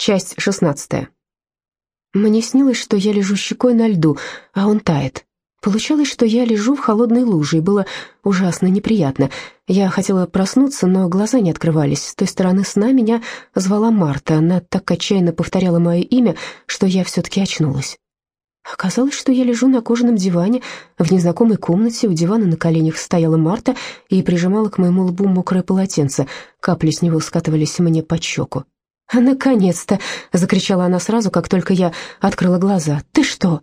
Часть шестнадцатая. Мне снилось, что я лежу щекой на льду, а он тает. Получалось, что я лежу в холодной луже, и было ужасно неприятно. Я хотела проснуться, но глаза не открывались. С той стороны сна меня звала Марта. Она так отчаянно повторяла мое имя, что я все-таки очнулась. Оказалось, что я лежу на кожаном диване в незнакомой комнате. У дивана на коленях стояла Марта и прижимала к моему лбу мокрое полотенце. Капли с него скатывались мне под щеку. «Наконец-то!» — закричала она сразу, как только я открыла глаза. «Ты что?»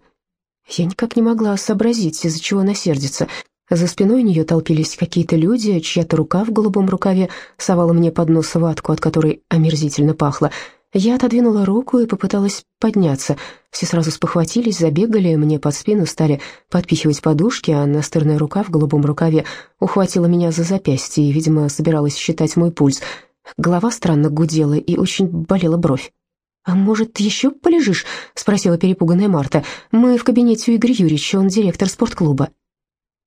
Я никак не могла сообразить, из-за чего она сердится. За спиной у нее толпились какие-то люди, чья-то рука в голубом рукаве совала мне под нос ватку, от которой омерзительно пахло. Я отодвинула руку и попыталась подняться. Все сразу спохватились, забегали, мне под спину стали подпихивать подушки, а настырная рука в голубом рукаве ухватила меня за запястье и, видимо, собиралась считать мой пульс — Голова странно гудела и очень болела бровь. «А может, еще полежишь?» — спросила перепуганная Марта. «Мы в кабинете у Игоря Юрьевича, он директор спортклуба».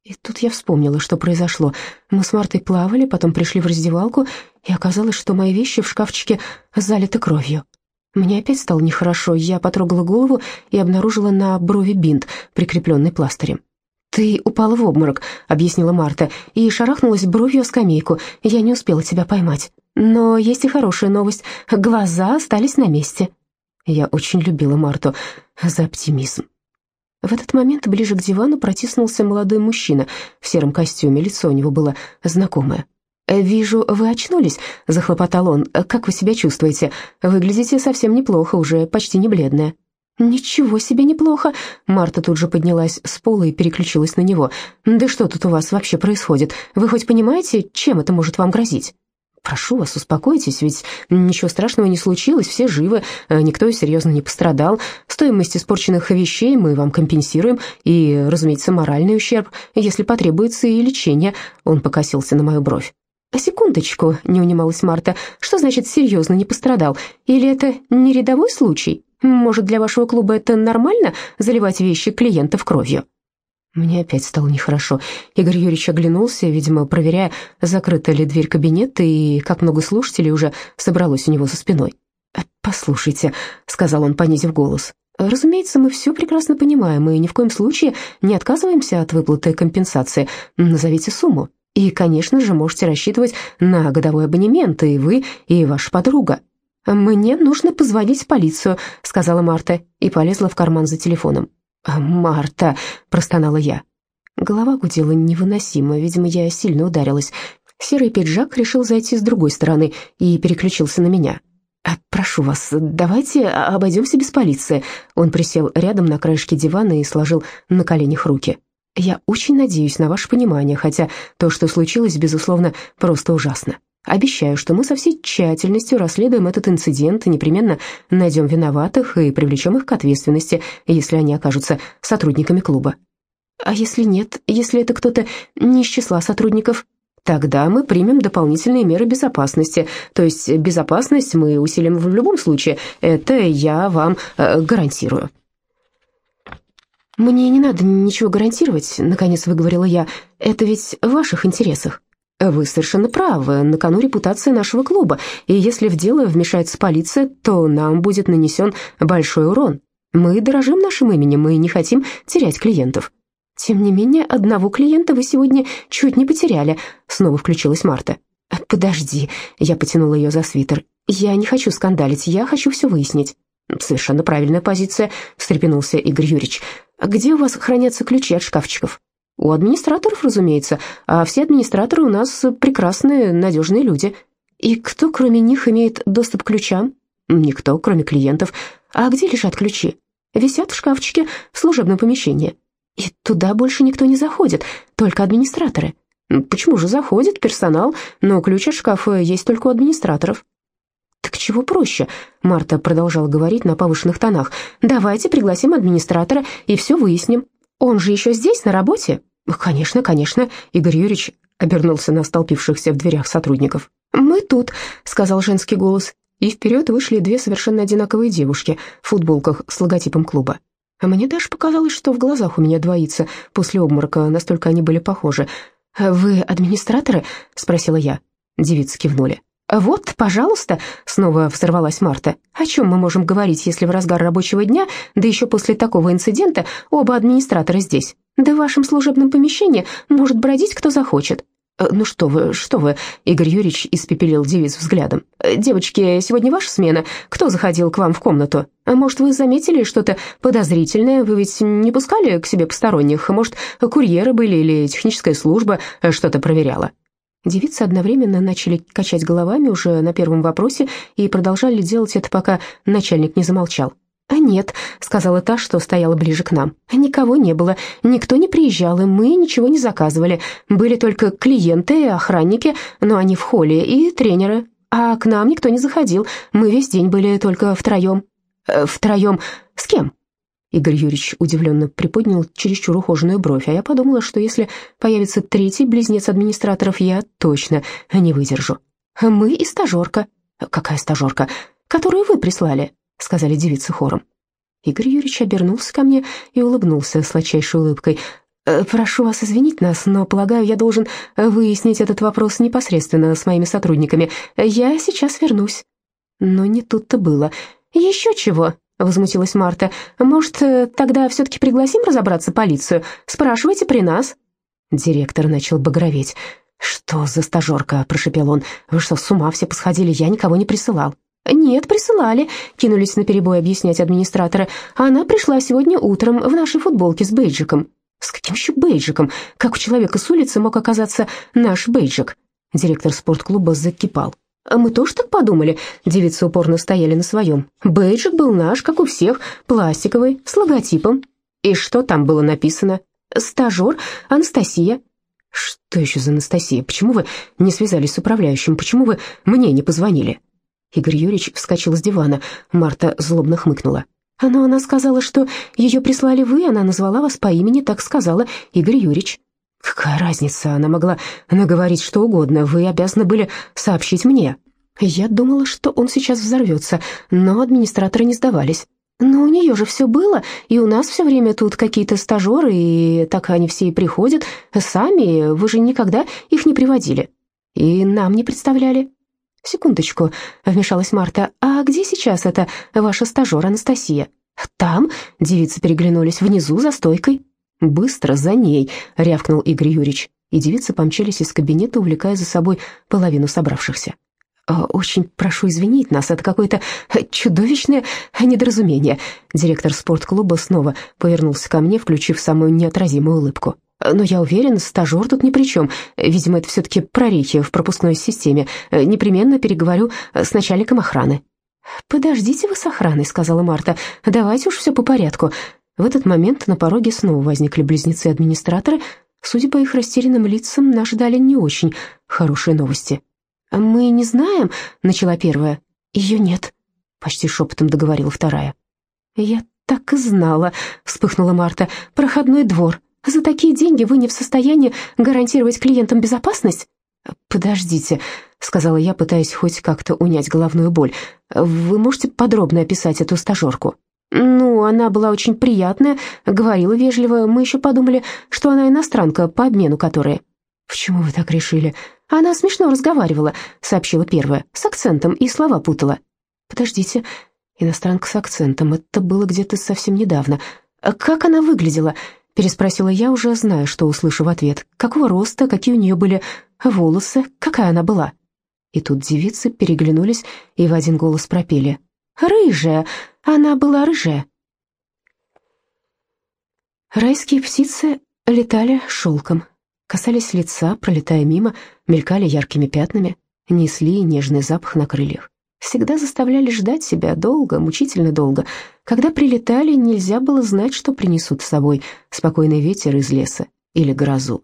И тут я вспомнила, что произошло. Мы с Мартой плавали, потом пришли в раздевалку, и оказалось, что мои вещи в шкафчике залиты кровью. Мне опять стало нехорошо, я потрогала голову и обнаружила на брови бинт, прикрепленный пластырем. «Ты упала в обморок», — объяснила Марта, и шарахнулась бровью о скамейку. «Я не успела тебя поймать». Но есть и хорошая новость. Глаза остались на месте. Я очень любила Марту за оптимизм. В этот момент ближе к дивану протиснулся молодой мужчина в сером костюме. Лицо у него было знакомое. «Вижу, вы очнулись», — захлопотал он. «Как вы себя чувствуете? Выглядите совсем неплохо, уже почти не бледная». «Ничего себе неплохо!» Марта тут же поднялась с пола и переключилась на него. «Да что тут у вас вообще происходит? Вы хоть понимаете, чем это может вам грозить?» «Прошу вас, успокойтесь, ведь ничего страшного не случилось, все живы, э, никто серьезно не пострадал. Стоимость испорченных вещей мы вам компенсируем, и, разумеется, моральный ущерб, если потребуется и лечение». Он покосился на мою бровь. «Секундочку», — не унималась Марта, — «что значит серьезно не пострадал? Или это не рядовой случай? Может, для вашего клуба это нормально, заливать вещи клиентов кровью?» Мне опять стало нехорошо. Игорь Юрьевич оглянулся, видимо, проверяя, закрыта ли дверь кабинета и как много слушателей уже собралось у него за спиной. «Э, «Послушайте», — сказал он, понизив голос, — «разумеется, мы все прекрасно понимаем и ни в коем случае не отказываемся от выплаты компенсации. Назовите сумму. И, конечно же, можете рассчитывать на годовой абонемент, и вы, и ваша подруга». «Мне нужно позвонить в полицию», — сказала Марта и полезла в карман за телефоном. «А, «Марта!» — простонала я. Голова гудела невыносимо, видимо, я сильно ударилась. Серый пиджак решил зайти с другой стороны и переключился на меня. «А, «Прошу вас, давайте обойдемся без полиции». Он присел рядом на краешке дивана и сложил на коленях руки. «Я очень надеюсь на ваше понимание, хотя то, что случилось, безусловно, просто ужасно. Обещаю, что мы со всей тщательностью расследуем этот инцидент и непременно найдем виноватых и привлечем их к ответственности, если они окажутся сотрудниками клуба. А если нет, если это кто-то не из числа сотрудников, тогда мы примем дополнительные меры безопасности. То есть безопасность мы усилим в любом случае, это я вам э, гарантирую. «Мне не надо ничего гарантировать», — наконец выговорила я. «Это ведь в ваших интересах». «Вы совершенно правы. На кону репутация нашего клуба, и если в дело вмешается полиция, то нам будет нанесен большой урон. Мы дорожим нашим именем и не хотим терять клиентов». «Тем не менее, одного клиента вы сегодня чуть не потеряли», — снова включилась Марта. «Подожди», — я потянула ее за свитер. «Я не хочу скандалить, я хочу все выяснить». «Совершенно правильная позиция», — встрепенулся Игорь Юрьевич. «Где у вас хранятся ключи от шкафчиков?» У администраторов, разумеется, а все администраторы у нас прекрасные, надежные люди. И кто, кроме них, имеет доступ к ключам? Никто, кроме клиентов. А где лежат ключи? Висят в шкафчике в служебном помещении. И туда больше никто не заходит, только администраторы. Почему же заходит персонал, но ключ от шкафа есть только у администраторов? «Так чего проще?» — Марта продолжала говорить на повышенных тонах. «Давайте пригласим администратора и все выясним. Он же еще здесь, на работе?» «Конечно, конечно», — Игорь Юрьевич обернулся на столпившихся в дверях сотрудников. «Мы тут», — сказал женский голос, и вперед вышли две совершенно одинаковые девушки в футболках с логотипом клуба. А мне даже показалось, что в глазах у меня двоится после обморока, настолько они были похожи. «Вы администраторы?» — спросила я. Девицы кивнули. «Вот, пожалуйста», — снова взорвалась Марта. «О чем мы можем говорить, если в разгар рабочего дня, да еще после такого инцидента, оба администратора здесь? Да в вашем служебном помещении может бродить кто захочет». «Э, «Ну что вы, что вы», — Игорь Юрьевич испепелил девиц взглядом. «Э, «Девочки, сегодня ваша смена. Кто заходил к вам в комнату? Может, вы заметили что-то подозрительное? Вы ведь не пускали к себе посторонних? Может, курьеры были или техническая служба что-то проверяла?» Девицы одновременно начали качать головами уже на первом вопросе и продолжали делать это, пока начальник не замолчал. «А нет», — сказала та, что стояла ближе к нам. «Никого не было, никто не приезжал, и мы ничего не заказывали. Были только клиенты, охранники, но они в холле, и тренеры. А к нам никто не заходил, мы весь день были только втроем». «Э, «Втроем? С кем?» Игорь Юрьевич удивленно приподнял чересчур ухоженную бровь, а я подумала, что если появится третий близнец администраторов, я точно не выдержу. «Мы и стажерка». «Какая стажерка?» «Которую вы прислали», — сказали девицы хором. Игорь Юрьевич обернулся ко мне и улыбнулся сладчайшей улыбкой. «Э, «Прошу вас извинить нас, но, полагаю, я должен выяснить этот вопрос непосредственно с моими сотрудниками. Я сейчас вернусь». Но не тут-то было. «Еще чего?» возмутилась Марта. «Может, э, тогда все-таки пригласим разобраться полицию? Спрашивайте при нас». Директор начал багроветь. «Что за стажерка?» – прошепел он. «Вы что, с ума все посходили? Я никого не присылал». «Нет, присылали», — кинулись на перебой объяснять администраторы. «Она пришла сегодня утром в нашей футболке с бейджиком». «С каким еще бейджиком? Как у человека с улицы мог оказаться наш бейджик?» Директор спортклуба закипал. А мы тоже так подумали. Девицы упорно стояли на своем. Бейджик был наш, как у всех, пластиковый, с логотипом. И что там было написано? Стажер Анастасия. Что еще за Анастасия? Почему вы не связались с управляющим? Почему вы мне не позвонили? Игорь Юрьевич вскочил с дивана. Марта злобно хмыкнула. Но она сказала, что ее прислали вы, она назвала вас по имени, так сказала Игорь Юрьевич. «Какая разница? Она могла наговорить что угодно. Вы обязаны были сообщить мне». Я думала, что он сейчас взорвется, но администраторы не сдавались. «Но у нее же все было, и у нас все время тут какие-то стажеры, и так они все и приходят. Сами, вы же никогда их не приводили. И нам не представляли». «Секундочку», — вмешалась Марта, «а где сейчас эта ваша стажер Анастасия?» «Там», — девицы переглянулись, — «внизу, за стойкой». «Быстро за ней!» — рявкнул Игорь Юрьевич, и девицы помчались из кабинета, увлекая за собой половину собравшихся. «Э, «Очень прошу извинить нас, это какое-то чудовищное недоразумение». Директор спортклуба снова повернулся ко мне, включив самую неотразимую улыбку. «Но я уверен, стажер тут ни при чем. Видимо, это все-таки прорехи в пропускной системе. Непременно переговорю с начальником охраны». «Подождите вы с охраной», — сказала Марта. «Давайте уж все по порядку. В этот момент на пороге снова возникли близнецы-администраторы. Судя по их растерянным лицам, нас ждали не очень хорошие новости. «Мы не знаем», — начала первая. «Ее нет», — почти шепотом договорила вторая. «Я так и знала», — вспыхнула Марта. «Проходной двор. За такие деньги вы не в состоянии гарантировать клиентам безопасность?» «Подождите», — сказала я, пытаясь хоть как-то унять головную боль. «Вы можете подробно описать эту стажерку?» «Ну, она была очень приятная, говорила вежливо. Мы еще подумали, что она иностранка, по обмену которой». «Почему вы так решили?» «Она смешно разговаривала», — сообщила первая, с акцентом, и слова путала. «Подождите, иностранка с акцентом, это было где-то совсем недавно. Как она выглядела?» — переспросила я, уже зная, что услышу в ответ. «Какого роста, какие у нее были волосы, какая она была?» И тут девицы переглянулись и в один голос пропели. «Рыжая! Она была рыжая!» Райские птицы летали шелком, касались лица, пролетая мимо, мелькали яркими пятнами, несли нежный запах на крыльях. Всегда заставляли ждать себя долго, мучительно долго. Когда прилетали, нельзя было знать, что принесут с собой спокойный ветер из леса или грозу.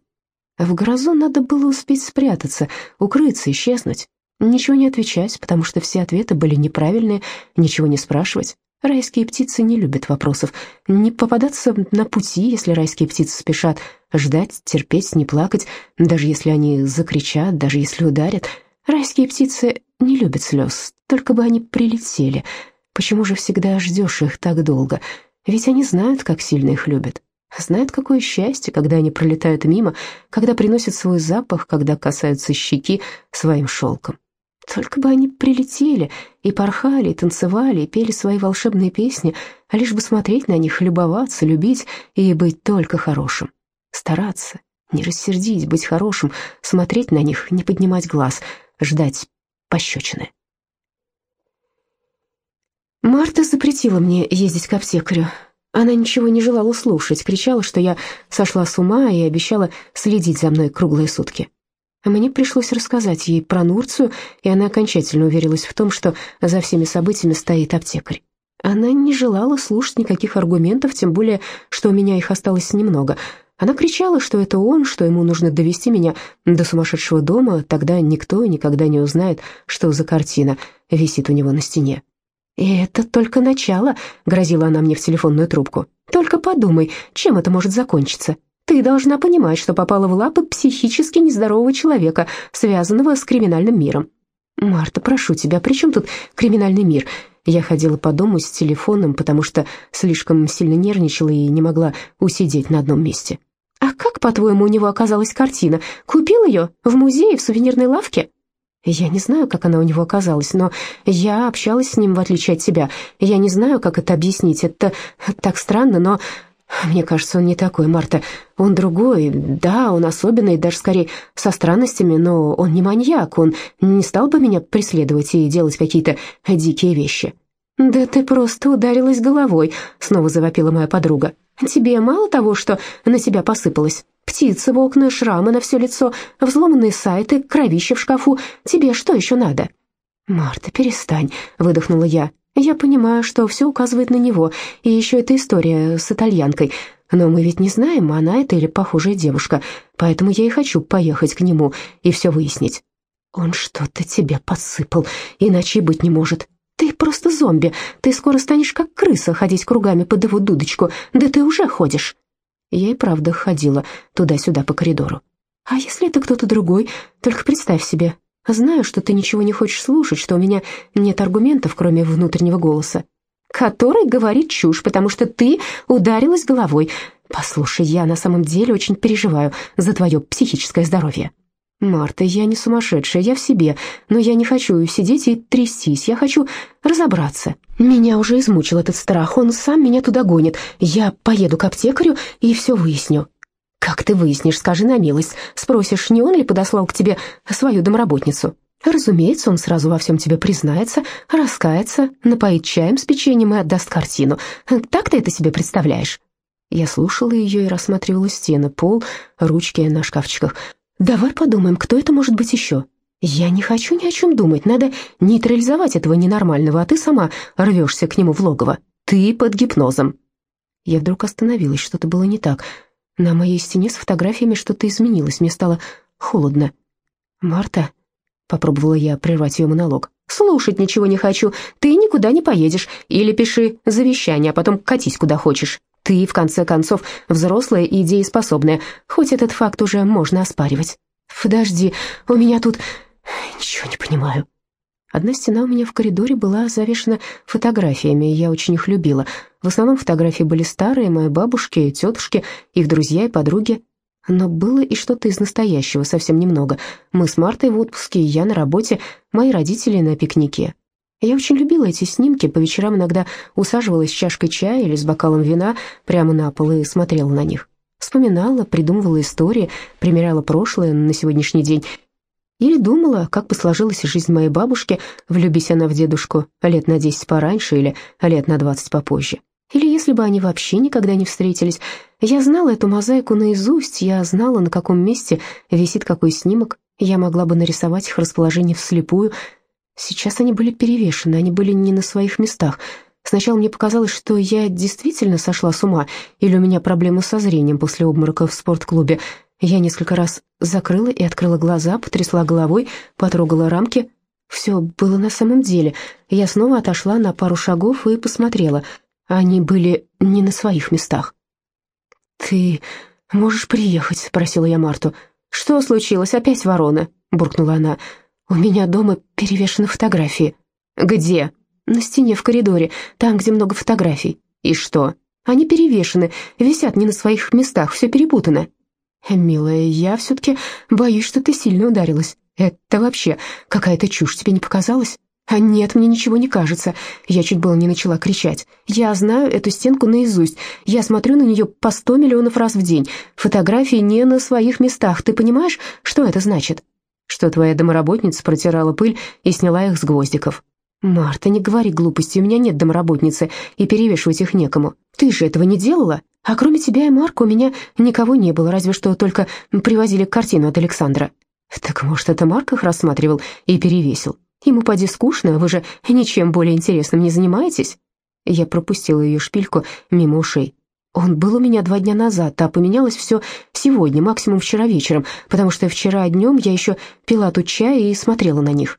В грозу надо было успеть спрятаться, укрыться, исчезнуть. Ничего не отвечать, потому что все ответы были неправильные, ничего не спрашивать. Райские птицы не любят вопросов. Не попадаться на пути, если райские птицы спешат. Ждать, терпеть, не плакать, даже если они закричат, даже если ударят. Райские птицы не любят слез, только бы они прилетели. Почему же всегда ждешь их так долго? Ведь они знают, как сильно их любят. Знают, какое счастье, когда они пролетают мимо, когда приносят свой запах, когда касаются щеки своим шелком. Только бы они прилетели и порхали, и танцевали, и пели свои волшебные песни, а лишь бы смотреть на них, любоваться, любить и быть только хорошим. Стараться, не рассердить, быть хорошим, смотреть на них, не поднимать глаз, ждать пощечины. Марта запретила мне ездить к аптекарю. Она ничего не желала слушать, кричала, что я сошла с ума и обещала следить за мной круглые сутки. Мне пришлось рассказать ей про Нурцию, и она окончательно уверилась в том, что за всеми событиями стоит аптекарь. Она не желала слушать никаких аргументов, тем более, что у меня их осталось немного. Она кричала, что это он, что ему нужно довести меня до сумасшедшего дома, тогда никто никогда не узнает, что за картина висит у него на стене. «И это только начало», — грозила она мне в телефонную трубку. «Только подумай, чем это может закончиться. Ты должна понимать, что попала в лапы психически нездорового человека, связанного с криминальным миром». «Марта, прошу тебя, при чем тут криминальный мир?» Я ходила по дому с телефоном, потому что слишком сильно нервничала и не могла усидеть на одном месте. «А как, по-твоему, у него оказалась картина? Купил ее в музее, в сувенирной лавке?» Я не знаю, как она у него оказалась, но я общалась с ним, в отличие от тебя. Я не знаю, как это объяснить. Это так странно, но мне кажется, он не такой, Марта. Он другой. Да, он особенный, даже скорее со странностями, но он не маньяк. Он не стал бы меня преследовать и делать какие-то дикие вещи. «Да ты просто ударилась головой», — снова завопила моя подруга. «Тебе мало того, что на тебя посыпалось? Птицы в окна, шрамы на все лицо, взломанные сайты, кровище в шкафу. Тебе что еще надо?» «Марта, перестань», — выдохнула я. «Я понимаю, что все указывает на него, и еще эта история с итальянкой. Но мы ведь не знаем, она это или похожая девушка, поэтому я и хочу поехать к нему и все выяснить». «Он что-то тебе подсыпал, иначе быть не может. Ты просто зомби, ты скоро станешь как крыса ходить кругами под его дудочку, да ты уже ходишь». Я и правда ходила туда-сюда по коридору. «А если это кто-то другой? Только представь себе. Знаю, что ты ничего не хочешь слушать, что у меня нет аргументов, кроме внутреннего голоса, который говорит чушь, потому что ты ударилась головой. Послушай, я на самом деле очень переживаю за твое психическое здоровье». «Марта, я не сумасшедшая, я в себе, но я не хочу сидеть и трястись, я хочу разобраться. Меня уже измучил этот страх, он сам меня туда гонит. Я поеду к аптекарю и все выясню». «Как ты выяснишь, скажи на милость. Спросишь, не он ли подослал к тебе свою домработницу?» Разумеется, он сразу во всем тебе признается, раскается, напоит чаем с печеньем и отдаст картину. Так ты это себе представляешь?» Я слушала ее и рассматривала стены, пол, ручки на шкафчиках. Давай подумаем, кто это может быть еще. Я не хочу ни о чем думать, надо нейтрализовать этого ненормального, а ты сама рвешься к нему в логово. Ты под гипнозом. Я вдруг остановилась, что-то было не так. На моей стене с фотографиями что-то изменилось, мне стало холодно. «Марта», — попробовала я прервать ее монолог, «слушать ничего не хочу, ты никуда не поедешь, или пиши завещание, а потом катись куда хочешь. Ты, в конце концов, взрослая и дееспособная, хоть этот факт уже можно оспаривать. Подожди, у меня тут... Ничего не понимаю. Одна стена у меня в коридоре была завешена фотографиями, и я очень их любила. В основном фотографии были старые, мои бабушки, тетушки, их друзья и подруги. Но было и что-то из настоящего, совсем немного. Мы с Мартой в отпуске, я на работе, мои родители на пикнике. Я очень любила эти снимки, по вечерам иногда усаживалась с чашкой чая или с бокалом вина прямо на пол и смотрела на них. Вспоминала, придумывала истории, примеряла прошлое на сегодняшний день. Или думала, как бы сложилась жизнь моей бабушки, влюбись она в дедушку лет на десять пораньше или лет на двадцать попозже. Или если бы они вообще никогда не встретились. Я знала эту мозаику наизусть, я знала, на каком месте висит какой снимок. Я могла бы нарисовать их расположение вслепую, Сейчас они были перевешены, они были не на своих местах. Сначала мне показалось, что я действительно сошла с ума, или у меня проблемы со зрением после обморока в спортклубе. Я несколько раз закрыла и открыла глаза, потрясла головой, потрогала рамки. Все было на самом деле. Я снова отошла на пару шагов и посмотрела. Они были не на своих местах. «Ты можешь приехать?» — спросила я Марту. «Что случилось? Опять ворона?» — буркнула она. «У меня дома перевешены фотографии». «Где?» «На стене в коридоре, там, где много фотографий». «И что?» «Они перевешены, висят не на своих местах, все перепутано». «Милая, я все-таки боюсь, что ты сильно ударилась. Это вообще какая-то чушь, тебе не показалось? А нет, мне ничего не кажется. Я чуть было не начала кричать. Я знаю эту стенку наизусть. Я смотрю на нее по сто миллионов раз в день. Фотографии не на своих местах. Ты понимаешь, что это значит? Что твоя домоработница протирала пыль и сняла их с гвоздиков. Марта, не говори глупости, у меня нет домработницы, и перевешивать их некому. Ты же этого не делала? А кроме тебя и Марка у меня никого не было, разве что только привозили картину от Александра. Так может, это Марк их рассматривал и перевесил? Ему поди скучно, вы же ничем более интересным не занимаетесь?» Я пропустила ее шпильку мимо ушей. «Он был у меня два дня назад, а поменялось все сегодня, максимум вчера вечером, потому что вчера днем я еще пила тут чай и смотрела на них».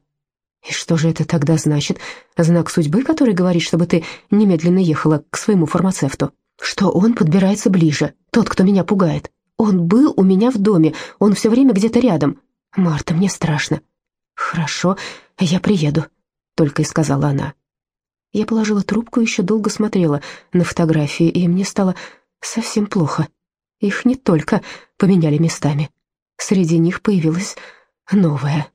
«И что же это тогда значит? Знак судьбы, который говорит, чтобы ты немедленно ехала к своему фармацевту? Что он подбирается ближе, тот, кто меня пугает? Он был у меня в доме, он все время где-то рядом. Марта, мне страшно». «Хорошо, я приеду», — только и сказала она. Я положила трубку и еще долго смотрела на фотографии, и мне стало совсем плохо. Их не только поменяли местами. Среди них появилась новая.